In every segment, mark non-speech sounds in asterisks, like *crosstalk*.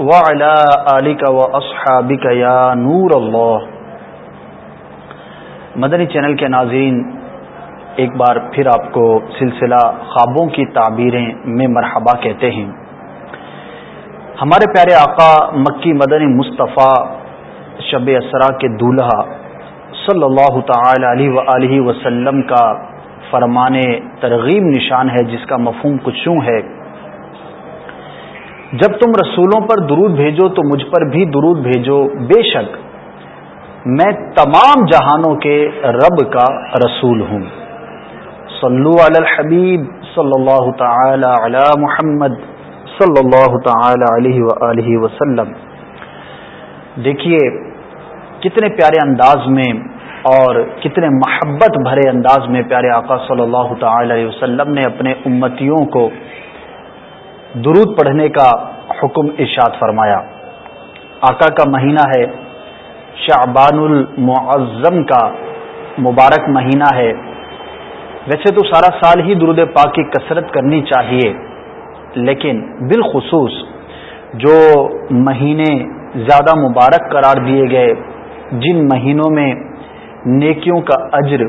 وعلى آلك وأصحابك يا نور اللہ مدنی چینل کے ناظرین، ایک بار پھر آپ کو سلسلہ خوابوں کی تعبیریں میں مرحبا کہتے ہیں۔ ہمارے پیارے آقا مکی مدنی مصطفیٰ شب اسرا کے دولہا صلی اللہ تعالی علیہ وسلم کا فرمان ترغیب نشان ہے، جس کا مفہوم کچھ یوں ہے۔ جب تم رسولوں پر درود بھیجو تو مجھ پر بھی درود بھیجو۔ بے شک، میں تمام جہانوں کے رب کا رسول ہوں۔ صلو علی الحبیب صلی اللہ تعالی علی محمد صلی اللہ تعالی علیہ وآلہ وسلم۔ دیکھیے، کتنے پیارے انداز میں اور کتنے محبت بھرے انداز میں پیارے آقا صلی اللہ تعالی علیہ وسلم نے اپنے امتیوں کو درود پڑھنے کا حکم ارشاد فرمایا۔ آقا کا مہینہ ہے شعبان المعظم کا مبارک مہینہ ہے۔ ویسے تو سارا سال ہی درود پاک کی کثرت کرنی چاہیے، لیکن بالخصوص جو مہینے زیادہ مبارک قرار دیے گئے، جن مہینوں میں نیکیوں کا اجر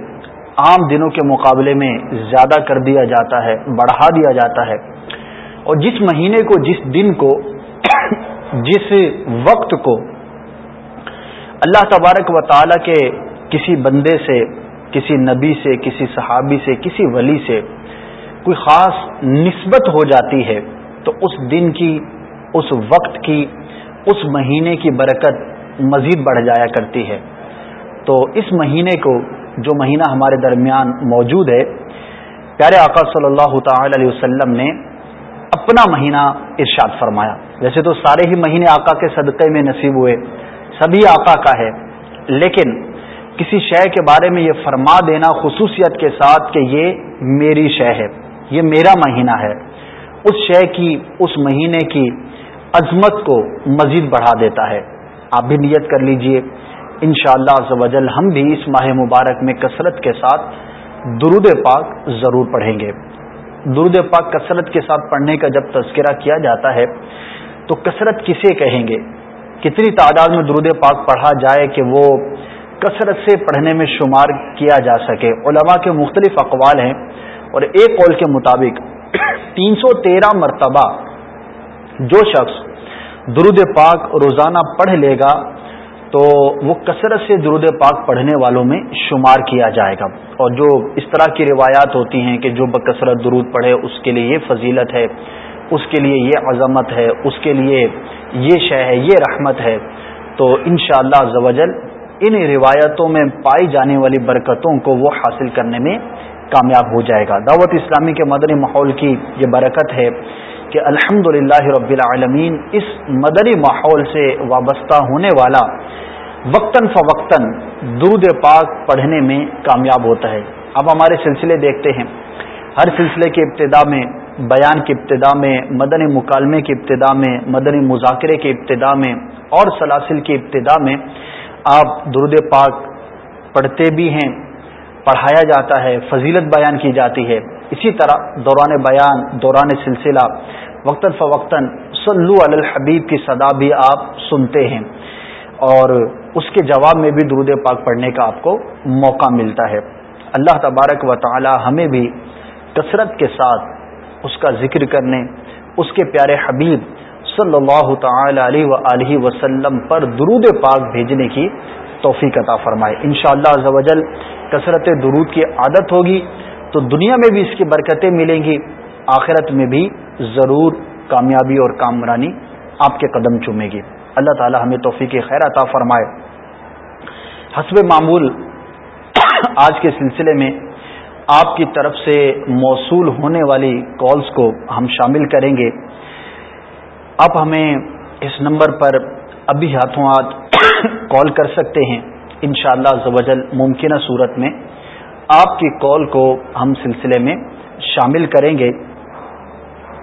عام دنوں کے مقابلے میں زیادہ کر دیا جاتا ہے، بڑھا دیا جاتا ہے اور جس مہینے کو، جس دن کو، جس وقت کو اللہ تبارک و تعالی کے کسی بندے سے، کسی نبی سے، کسی صحابی سے، کسی ولی سے کوئی خاص نسبت ہو جاتی ہے، تو اس دن کی، اس وقت کی، اس مہینے کی برکت مزید بڑھ جایا کرتی ہے۔ تو اس مہینے کو، جو مہینہ ہمارے درمیان موجود ہے، پیارے آقا صلی اللہ تعالی علیہ وسلم نے اپنا مہینہ ارشاد فرمایا۔ ویسے تو سارے ہی مہینے آقا کے صدقے میں نصیب ہوئے، سبھی آقا کا ہے۔ لیکن کسی شے کے بارے میں یہ فرما دینا خصوصیت کے ساتھ کہ یہ میری شے ہے، یہ میرا مہینہ ہے۔ اس شے کی، اس مہینے کی عظمت کو مزید بڑھا دیتا ہے۔ آپ بھی نیت کر لیجیے۔ ان شاء اللہ ہم بھی اس ماہ مبارک میں کثرت کے ساتھ درود پاک ضرور پڑھیں گے۔ درود پاک کثرت کے ساتھ پڑھنے کا جب تذکرہ کیا جاتا ہے، تو کثرت کسے کہیں گے؟ کتنی تعداد میں درود پاک پڑھا جائے کہ وہ کثرت سے پڑھنے میں شمار کیا جا سکے؟ علماء کے مختلف اقوال ہیں اور ایک قول کے مطابق تین سو تیرہ مرتبہ جو شخص درود پاک روزانہ پڑھ لے گا تو وہ کثرت سے درود پاک پڑھنے والوں میں شمار کیا جائے گا۔ اور جو اس طرح کی روایات ہوتی ہیں کہ جو بکثرت درود پڑھے، اس کے لیے یہ فضیلت ہے، اس کے لیے یہ عظمت ہے، اس کے لیے یہ شے ہے، یہ رحمت ہے۔ تو ان شاء اللہ ان روایتوں میں پائی جانے والی برکتوں کو وہ حاصل کرنے میں کامیاب ہو جائے گا۔ دعوت اسلامی کے مدنی ماحول کی یہ برکت ہے۔ کہ الحمد رب العالمین اس مدنی ماحول سے وابستہ ہونے والا وقتاً فوقتاً درود پاک پڑھنے میں کامیاب ہوتا ہے۔ اب ہمارے سلسلے دیکھتے ہیں۔ ہر سلسلے کے ابتدا میں، بیان کی ابتدا میں، مدنی مکالمے کی ابتدا میں، مدنی مذاکرے کی ابتدا میں اور سلاسل کی ابتدا میں آپ درود پاک پڑھتے بھی ہیں، پڑھایا جاتا ہے، فضیلت بیان کی جاتی ہے۔ اسی طرح دوران بیان، دوران سلسلہ وقتاً فوقتاً صلو علی الحبیب کی صدا بھی آپ سنتے ہیں اور اس کے جواب میں بھی درود پاک پڑھنے کا آپ کو موقع ملتا ہے۔ اللہ تبارک و تعالی ہمیں بھی کثرت کے ساتھ اس کا ذکر کرنے، اس کے پیارے حبیب صلی اللہ تعالی علیہ و وسلم پر درود پاک بھیجنے کی توفیق عطا فرمائے۔ ان شاء اللہ کثرت درود کی عادت ہوگی تو دنیا میں بھی اس کی برکتیں ملیں گی، آخرت میں بھی ضرور کامیابی اور کامرانی آپ کے قدم چومے گی۔ اللہ تعالی ہمیں توفیق خیر عطا فرمائے۔ حسب معمول آج کے سلسلے میں آپ کی طرف سے موصول ہونے والی کالز کو ہم شامل کریں گے۔ آپ ہمیں اس نمبر پر ابھی ہاتھوں ہاتھ کال کر سکتے ہیں۔ ان شاء اللہ ممکنہ صورت میں آپ کی کال کو ہم سلسلے میں شامل کریں گے۔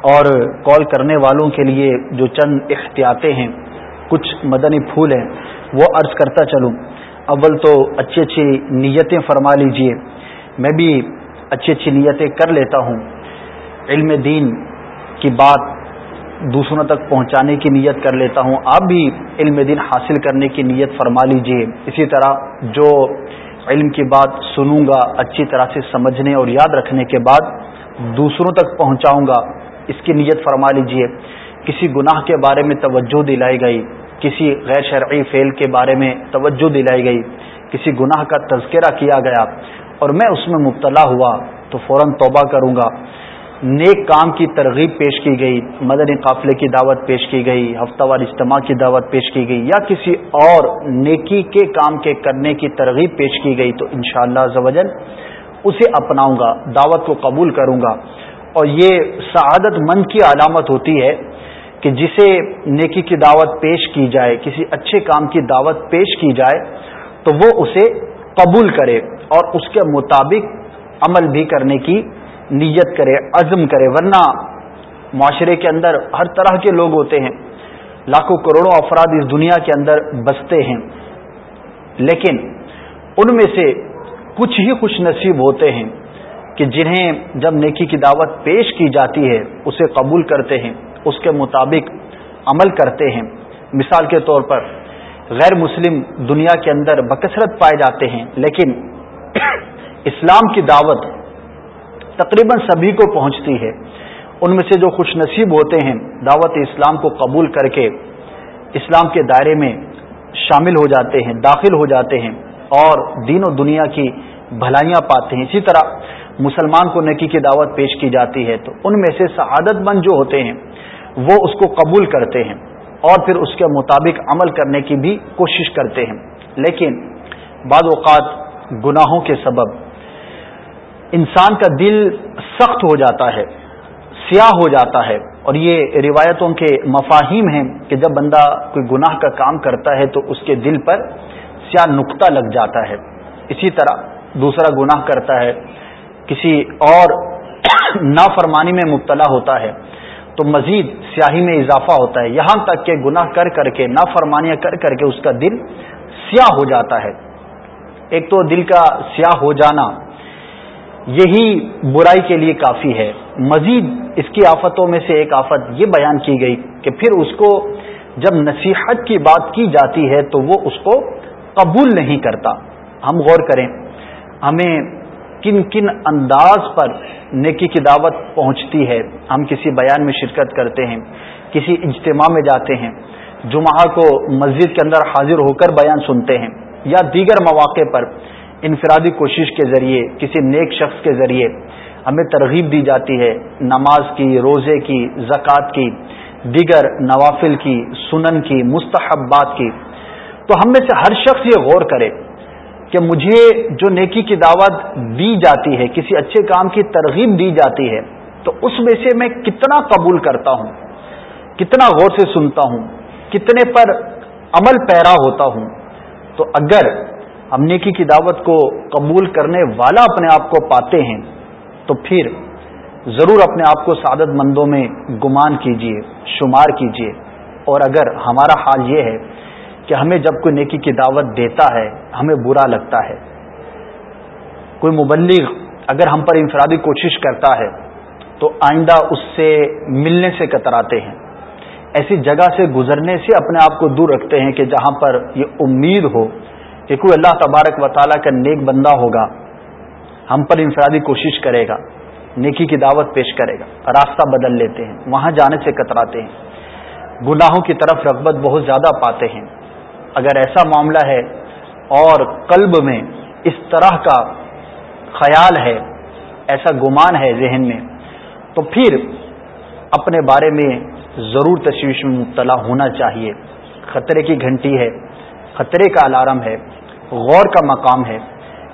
اور کال کرنے والوں کے لیے جو چند احتیاطیں ہیں، کچھ مدنی پھول ہیں، وہ عرض کرتا چلوں۔ اول تو اچھی اچھی نیتیں فرما لیجیے۔ میں بھی اچھی اچھی نیتیں کر لیتا ہوں۔ علم دین کی بات دوسروں تک پہنچانے کی نیت کر لیتا ہوں۔ آپ بھی علم دین حاصل کرنے کی نیت فرما لیجیے۔ اسی طرح جو علم کی بات سنوں گا، اچھی طرح سے سمجھنے اور یاد رکھنے کے بعد دوسروں تک پہنچاؤں گا۔ اس کی نیت فرما لیجیے۔ کسی گناہ کے بارے میں توجہ دلائی گئی، کسی غیر شرعی فعل کے بارے میں توجہ دلائی گئی، کسی گناہ کا تذکرہ کیا گیا اور میں اس میں مبتلا ہوا تو فوراً توبہ کروں گا۔ نیک کام کی ترغیب پیش کی گئی، مدنی قافلے کی دعوت پیش کی گئی، ہفتہ وار اجتماع کی دعوت پیش کی گئی یا کسی اور نیکی کے کام کے کرنے کی ترغیب پیش کی گئی تو انشاءاللہ شاء اللہ اسے اپناؤں گا، دعوت کو قبول کروں گا۔ اور یہ سعادت مند کی علامت ہوتی ہے کہ جسے نیکی کی دعوت پیش کی جائے، کسی اچھے کام کی دعوت پیش کی جائے، تو وہ اسے قبول کرے اور اس کے مطابق عمل بھی کرنے کی نیت کرے، عزم کرے۔ ورنہ معاشرے کے اندر ہر طرح کے لوگ ہوتے ہیں، لاکھوں کروڑوں افراد اس دنیا کے اندر بستے ہیں، لیکن ان میں سے کچھ ہی خوش نصیب ہوتے ہیں۔ کہ جنہیں جب نیکی کی دعوت پیش کی جاتی ہے، اسے قبول کرتے ہیں، اس کے مطابق عمل کرتے ہیں۔ مثال کے طور پر، غیر مسلم دنیا کے اندر بکثرت پائے جاتے ہیں، لیکن *coughs* اسلام کی دعوت تقریباً سبھی کو پہنچتی ہے۔ ان میں سے جو خوش نصیب ہوتے ہیں، دعوت اسلام کو قبول کر کے اسلام کے دائرے میں شامل ہو جاتے ہیں، داخل ہو جاتے ہیں اور دین و دنیا کی بھلائیاں پاتے ہیں۔ اسی طرح مسلمان کو نکی کی دعوت پیش کی جاتی ہے تو ان میں سے سعادت مند جو ہوتے ہیں، وہ اس کو قبول کرتے ہیں اور پھر اس کے مطابق عمل کرنے کی بھی کوشش کرتے ہیں۔ لیکن بعض اوقات گناہوں کے سبب انسان کا دل سخت ہو جاتا ہے، سیاہ ہو جاتا ہے۔ اور یہ روایتوں کے مفاہیم ہیں کہ جب بندہ کوئی گناہ کا کام کرتا ہے تو اس کے دل پر سیاہ نقطہ لگ جاتا ہے۔ اسی طرح دوسرا گناہ کرتا ہے کسی اور نافرمانی میں مبتلا ہوتا ہے تو مزید سیاہی میں اضافہ ہوتا ہے۔ یہاں تک کہ گناہ کر کر کے، نافرمانیاں کر کر کے اس کا دل سیاہ ہو جاتا ہے۔ ایک تو دل کا سیاہ ہو جانا، یہی برائی کے لیے کافی ہے۔ مزید اس کی آفتوں میں سے ایک آفت یہ بیان کی گئی کہ پھر اس کو جب نصیحت کی بات کی جاتی ہے تو وہ اس کو قبول نہیں کرتا۔ ہم غور کریں، ہمیں کن کن انداز پر نیکی کی دعوت پہنچتی ہے۔ ہم کسی بیان میں شرکت کرتے ہیں، کسی اجتماع میں جاتے ہیں، جمعہ کو مسجد کے اندر حاضر ہو کر بیان سنتے ہیں یا دیگر مواقع پر انفرادی کوشش کے ذریعے، کسی نیک شخص کے ذریعے ہمیں ترغیب دی جاتی ہے۔ نماز کی، روزے کی، زکوٰۃ کی، دیگر نوافل کی، سنن کی، مستحبات کی۔ تو ہم میں سے ہر شخص یہ غور کرے کہ مجھے جو نیکی کی دعوت دی جاتی ہے، کسی اچھے کام کی ترغیب دی جاتی ہے، تو اس میں سے میں کتنا قبول کرتا ہوں، کتنا غور سے سنتا ہوں، کتنے پر عمل پیرا ہوتا ہوں۔ تو اگر ہم نیکی کی دعوت کو قبول کرنے والا اپنے آپ کو پاتے ہیں، تو پھر ضرور اپنے آپ کو سعادت مندوں میں گمان کیجیے شمار کیجیے اور اگر ہمارا حال یہ ہے کہ ہمیں جب کوئی نیکی کی دعوت دیتا ہے، ہمیں برا لگتا ہے۔ کوئی مبلغ اگر ہم پر انفرادی کوشش کرتا ہے، تو آئندہ اس سے ملنے سے کتراتے ہیں۔ ایسی جگہ سے گزرنے سے اپنے آپ کو دور رکھتے ہیں کہ جہاں پر یہ امید ہو کہ کوئی اللہ تبارک و تعالیٰ کا نیک بندہ ہوگا، ہم پر انفرادی کوشش کرے گا، نیکی کی دعوت پیش کرے گا، راستہ بدل لیتے ہیں، وہاں جانے سے کتراتے ہیں۔ گناہوں کی طرف رغبت بہت زیادہ پاتے ہیں۔ اگر ایسا معاملہ ہے اور قلب میں اس طرح کا خیال ہے، ایسا گمان ہے ذہن میں، تو پھر اپنے بارے میں ضرور تشویش میں مبتلا ہونا چاہیے۔ خطرے کی گھنٹی ہے، خطرے کا الارم ہے، غور کا مقام ہے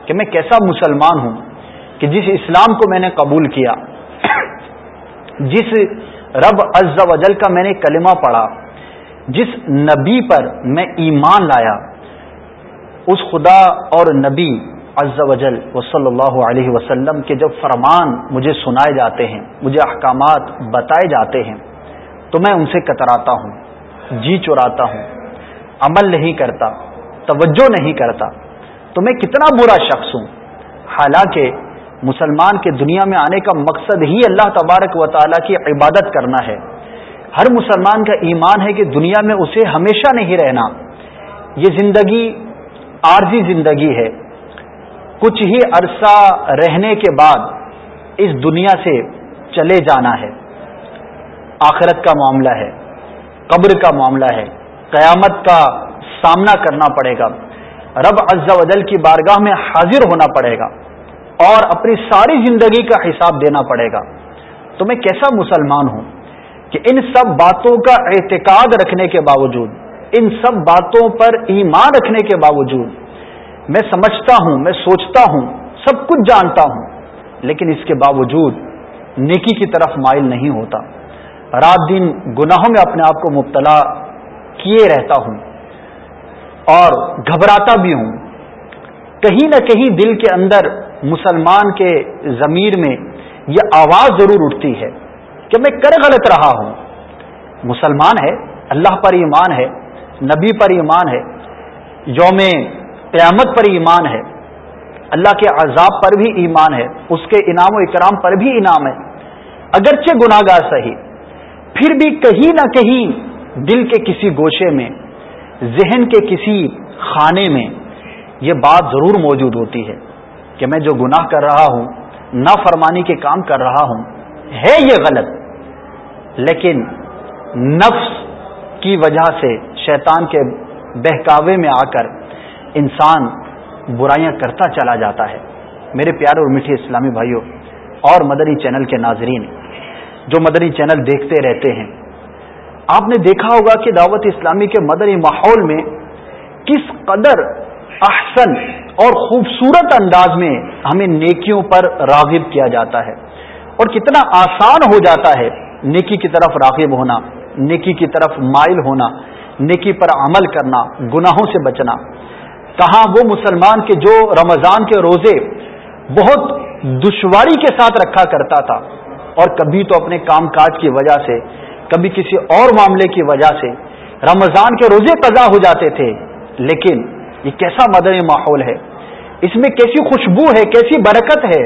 کہ میں کیسا مسلمان ہوں کہ جس اسلام کو میں نے قبول کیا۔ جس رب از و جل کا میں نے کلمہ پڑھا۔ جس نبی پر میں ایمان لایا، اس خدا اور نبی عز و جل و صلی اللہ علیہ وسلم کے جب فرمان مجھے سنائے جاتے ہیں، مجھے احکامات بتائے جاتے ہیں، تو میں ان سے کتراتا ہوں جی چراتا ہوں، عمل نہیں کرتا، توجہ نہیں کرتا۔ تو میں کتنا برا شخص ہوں۔ حالانکہ مسلمان کے دنیا میں آنے کا مقصد ہی اللہ تبارک و تعالیٰ کی عبادت کرنا ہے۔ ہر مسلمان کا ایمان ہے کہ دنیا میں اسے ہمیشہ نہیں رہنا۔ یہ زندگی، عارضی زندگی ہے۔ کچھ ہی عرصہ رہنے کے بعد اس دنیا سے چلے جانا ہے۔ آخرت کا معاملہ ہے، قبر کا معاملہ ہے۔ قیامت کا سامنا کرنا پڑے گا۔ رب عز و جل کی بارگاہ میں حاضر ہونا پڑے گا۔ اور اپنی ساری زندگی کا حساب دینا پڑے گا۔ تو میں کیسا مسلمان ہوں؟ کہ ان سب باتوں کا اعتقاد رکھنے کے باوجود، ان سب باتوں پر ایمان رکھنے کے باوجود، میں سمجھتا ہوں، میں سوچتا ہوں، سب کچھ جانتا ہوں، لیکن اس کے باوجود نیکی کی طرف مائل نہیں ہوتا۔ رات دن گناہوں میں اپنے آپ کو مبتلا کیے رہتا ہوں اور گھبراتا بھی ہوں۔ کہیں نہ کہیں دل کے اندر مسلمان کے ضمیر میں یہ آواز ضرور اٹھتی ہے۔ کہ میں کر غلط رہا ہوں۔ مسلمان ہے، اللہ پر ایمان ہے، نبی پر ایمان ہے، یوم قیامت پر ایمان ہے۔ اللہ کے عذاب پر بھی ایمان ہے، اس کے انعام و اکرام پر بھی انعام ہے۔ اگرچہ گناہ گار صحیح، پھر بھی کہیں نہ کہیں دل کے کسی گوشے میں، ذہن کے کسی خانے میں یہ بات ضرور موجود ہوتی ہے کہ میں جو گناہ کر رہا ہوں نہ فرمانی کے کام کر رہا ہوں، ہے یہ غلط۔ لیکن نفس کی وجہ سے شیطان کے بہکاوے میں آ کر انسان برائیاں کرتا چلا جاتا ہے۔ میرے پیارے اور میٹھے اسلامی بھائیوں اور مدنی چینل کے ناظرین، جو مدنی چینل دیکھتے رہتے ہیں، آپ نے دیکھا ہوگا کہ دعوت اسلامی کے مدنی ماحول میں کس قدر احسن اور خوبصورت انداز میں ہمیں نیکیوں پر راغب کیا جاتا ہے اور کتنا آسان ہو جاتا ہے۔ نیکی کی طرف راغب ہونا، نیکی کی طرف مائل ہونا، نیکی پر عمل کرنا، گناہوں سے بچنا۔ کہاں وہ مسلمان کے جو رمضان کے روزے بہت دشواری کے ساتھ رکھا کرتا تھا، اور کبھی تو اپنے کام کاج کی وجہ سے، کبھی کسی اور معاملے کی وجہ سے رمضان کے روزے قضا ہو جاتے تھے۔ لیکن یہ کیسا مدنی ماحول ہے؟ اس میں کیسی خوشبو ہے؟ کیسی برکت ہے؟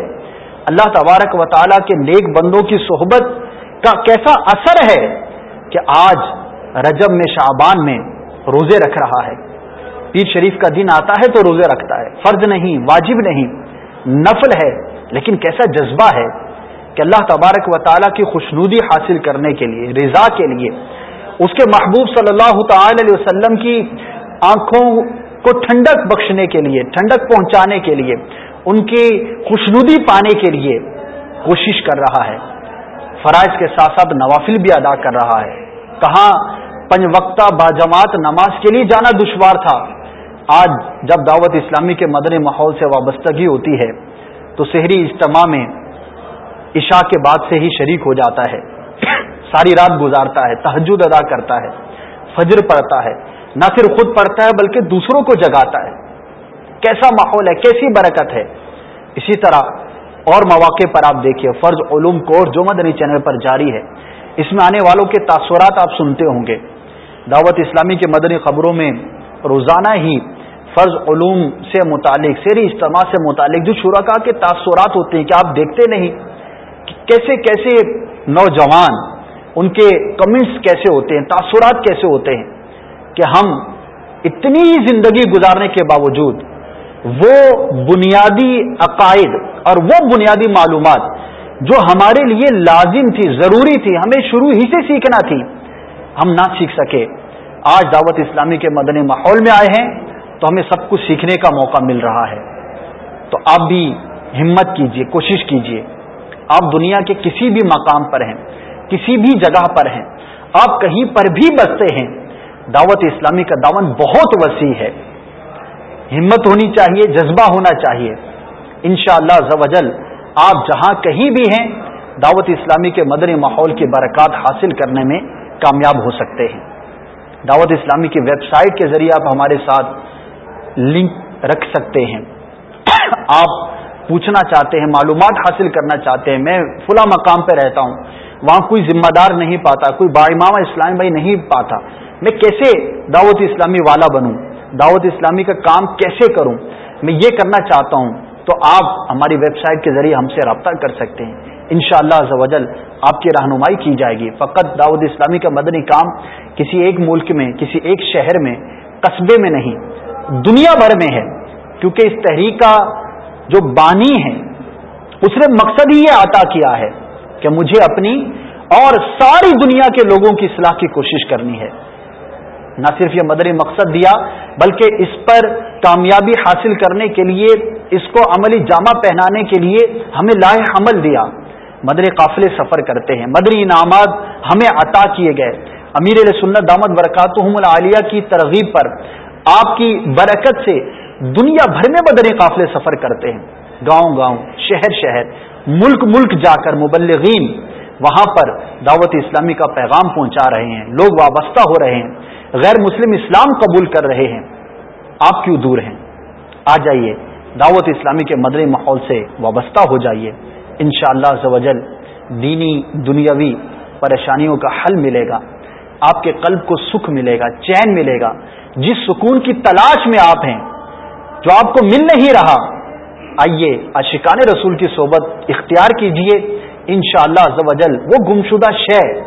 اللہ تبارک و تعالیٰ کے نیک بندوں کی صحبت کا کیسا اثر ہے کہ آج رجب میں شعبان میں روزے رکھ رہا ہے۔ پیر شریف کا دن آتا ہے تو روزے رکھتا ہے۔ فرض نہیں، واجب نہیں۔ نفل ہے، لیکن کیسا جذبہ ہے کہ اللہ تبارک و تعالیٰ کی خوشنودی حاصل کرنے کے لیے، رضا کے لیے۔ اس کے محبوب صلی اللہ تعالی علیہ وسلم کی آنکھوں کو ٹھنڈک بخشنے کے لیے، ٹھنڈک پہنچانے کے لیے، ان کی خوشنودی پانے کے لیے کوشش کر رہا ہے۔ فرائض کے ساتھ ساتھ نوافل بھی ادا کر رہا ہے۔ کہاں پنج وقتہ باجماعت نماز کے لیے جانا دشوار تھا۔ آج جب دعوت اسلامی کے مدن ماحول سے وابستگی ہوتی ہے، تو شہری اجتماع میں عشاء کے بعد سے ہی شریک ہو جاتا ہے۔ ساری رات گزارتا ہے تحجد ادا کرتا ہے، فجر پڑھتا ہے۔ نہ صرف خود پڑھتا ہے، بلکہ دوسروں کو جگاتا ہے۔ کیسا ماحول ہے، کیسی برکت ہے۔ اسی طرح اور مواقع پر آپ دیکھیے فرض علوم کورس جو مدنی چینل پر جاری ہے، اس میں آنے والوں کے تاثرات آپ سنتے ہوں گے۔ دعوت اسلامی کے مدنی خبروں میں روزانہ ہی فرض علوم سے متعلق، سیری اجتماع سے متعلق جو شرکا کے تاثرات ہوتے ہیں کہ آپ دیکھتے نہیں؟ کیسے کیسے نوجوان، ان کے کمنٹس کیسے ہوتے ہیں، تاثرات کیسے ہوتے ہیں کہ ہم اتنی زندگی گزارنے کے باوجود وہ بنیادی عقائد اور وہ بنیادی معلومات جو ہمارے لیے لازم تھی، ضروری تھی، ہمیں شروع ہی سے سیکھنا تھی، ہم نہ سیکھ سکے۔ آج دعوت اسلامی کے مدنی ماحول میں آئے ہیں تو ہمیں سب کچھ سیکھنے کا موقع مل رہا ہے۔ تو آپ بھی ہمت کیجیے، کوشش کیجیے۔ آپ دنیا کے کسی بھی مقام پر ہیں، کسی بھی جگہ پر ہیں، آپ کہیں پر بھی بستے ہیں۔ دعوت اسلامی کا دامن بہت وسیع ہے۔ ہمت ہونی چاہیے، جذبہ ہونا چاہیے۔ انشاءاللہ شاء اللہ آپ جہاں کہیں بھی ہیں، دعوت اسلامی کے مدنی ماحول کی برکات حاصل کرنے میں کامیاب ہو سکتے ہیں۔ دعوت اسلامی کی ویب سائٹ کے ذریعے آپ ہمارے ساتھ لنک رکھ سکتے ہیں۔ آپ پوچھنا چاہتے ہیں، معلومات حاصل کرنا چاہتے ہیں، میں فلاں مقام پہ رہتا ہوں۔ وہاں کوئی ذمہ دار نہیں پاتا، کوئی با امام اسلامی بھائی نہیں پاتا۔ میں کیسے دعوت اسلامی والا بنوں؟ دعوت اسلامی کا کام کیسے کروں؟ میں یہ کرنا چاہتا ہوں۔ تو آپ ہماری ویب سائٹ کے ذریعے ہم سے رابطہ کر سکتے ہیں۔ ان شاء اللہ آپ کی رہنمائی کی جائے گی۔ فقط دعوت اسلامی کا مدنی کام کسی ایک ملک میں، کسی ایک شہر میں، قصبے میں نہیں، دنیا بھر میں ہے۔ کیونکہ اس تحریک کا جو بانی ہے، اس نے مقصد ہی یہ عطا کیا ہے کہ مجھے اپنی اور ساری دنیا کے لوگوں کی اصلاح کی کوشش کرنی ہے۔ نہ صرف یہ مدری مقصد دیا، بلکہ اس پر کامیابی حاصل کرنے کے لیے، اس کو عملی جامہ پہنانے کے لیے ہمیں لاہ عمل دیا۔ مدری قافلے سفر کرتے ہیں۔ مدری انعامات ہمیں عطا کیے گئے۔ امیر سنت دامد برکاتہم العالیہ کی ترغیب پر آپ کی برکت سے دنیا بھر میں مدنی قافلے سفر کرتے ہیں۔ گاؤں گاؤں، شہر شہر، ملک ملک جا کر مبلغین وہاں پر دعوت اسلامی کا پیغام پہنچا رہے ہیں۔ لوگ وابستہ ہو رہے ہیں۔ غیر مسلم اسلام قبول کر رہے ہیں۔ آپ کیوں دور ہیں؟ آ جائیے، دعوت اسلامی کے مدنی ماحول سے وابستہ ہو جائیے۔ ان شاء اللہ دینی، دنیاوی پریشانیوں کا حل ملے گا۔ آپ کے قلب کو سکھ ملے گا، چین ملے گا۔ جس سکون کی تلاش میں آپ ہیں، جو آپ کو مل نہیں رہا، آئیے اشکان رسول کی صحبت اختیار کیجیے۔ ان شاء اللہ وہ گمشدہ شے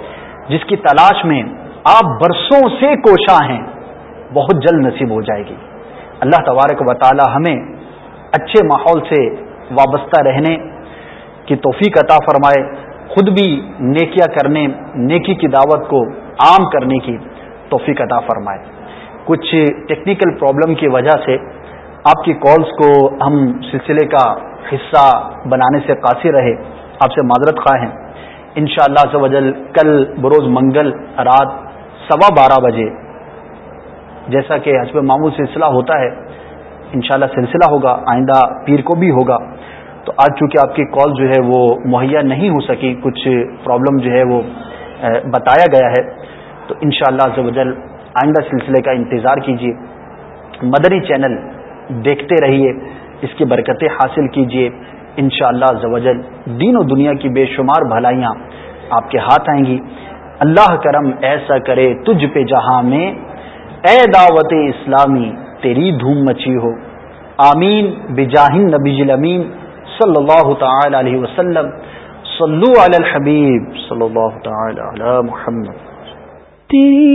جس کی تلاش میں آپ برسوں سے کوشاں ہیں، بہت جلد نصیب ہو جائے گی۔ اللہ تبارک و تعالی ہمیں اچھے ماحول سے وابستہ رہنے کی توفیق عطا فرمائے، خود بھی نیکیاں کرنے، نیکی کی دعوت کو عام کرنے کی توفیق عطا فرمائے۔ کچھ ٹیکنیکل پرابلم کی وجہ سے آپ کی کالز کو ہم سلسلے کا حصہ بنانے سے قاصر رہے۔ آپ سے معذرت خواہ ہیں۔ ان شاء اللہ کل بروز منگل رات سوا بارہ بجے۔ جیسا کہ حسب معمول سلسلہ ہوتا ہے، انشاءاللہ سلسلہ ہوگا، آئندہ پیر کو بھی ہوگا۔ تو آج چونکہ آپ کی کال جو ہے وہ مہیا نہیں ہو سکی، کچھ پرابلم جو ہے وہ بتایا گیا ہے۔ تو انشاءاللہ شاء اللہ آئندہ سلسلے کا انتظار کیجیے مدنی چینل دیکھتے رہیے، اس کی برکتیں حاصل کیجیے ان شاء اللہ دین و دنیا کی بے شمار بھلائیاں آپ کے ہاتھ آئیں گی۔ اللہ کرم ایسا کرے تجھ پہ جہاں میں، اے دعوت اسلامی، تیری دھوم مچی ہو۔ آمین۔ بجاہن نبی الامین صلی اللہ تعالی علیہ وسلم۔ صلو علی الحبیب صلی اللہ تعالی علی محمد۔